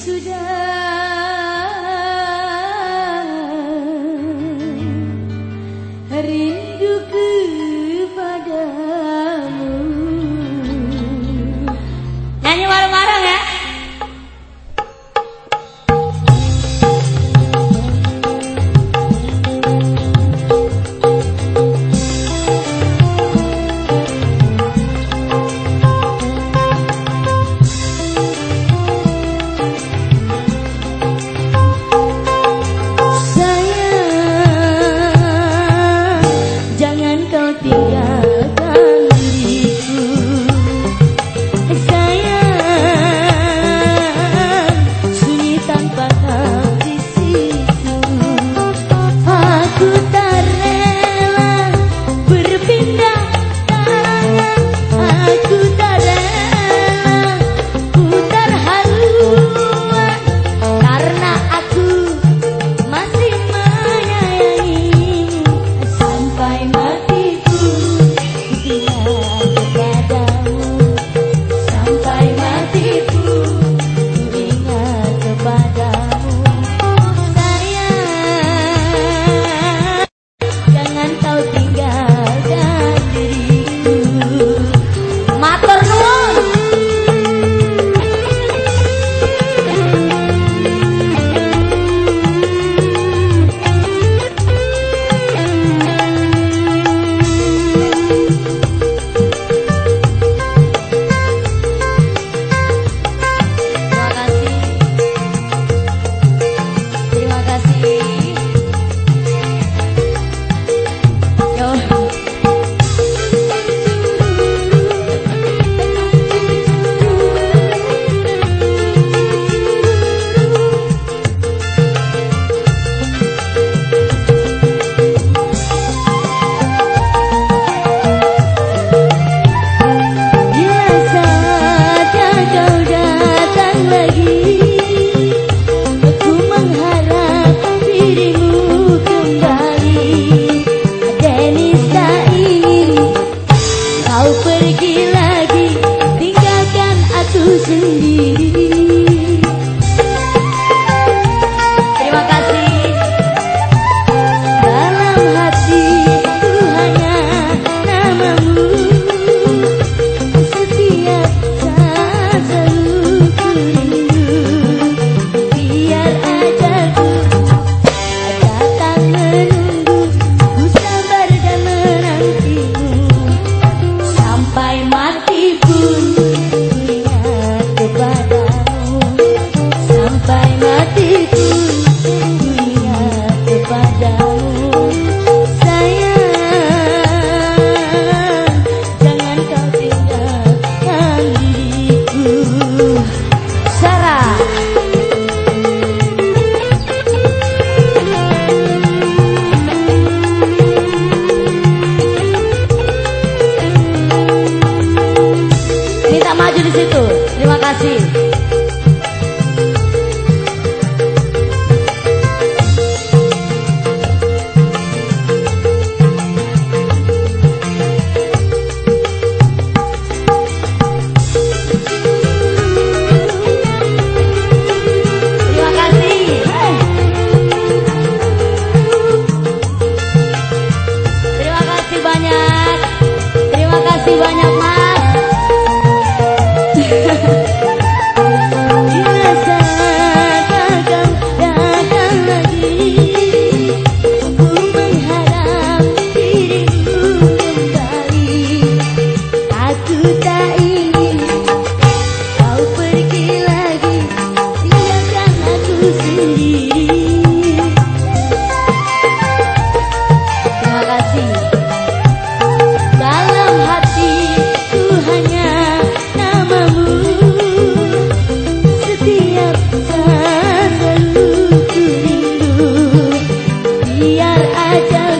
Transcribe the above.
Sudah. masih di situ. Terima kasih. banyak. Terima kasih banyak. Jaga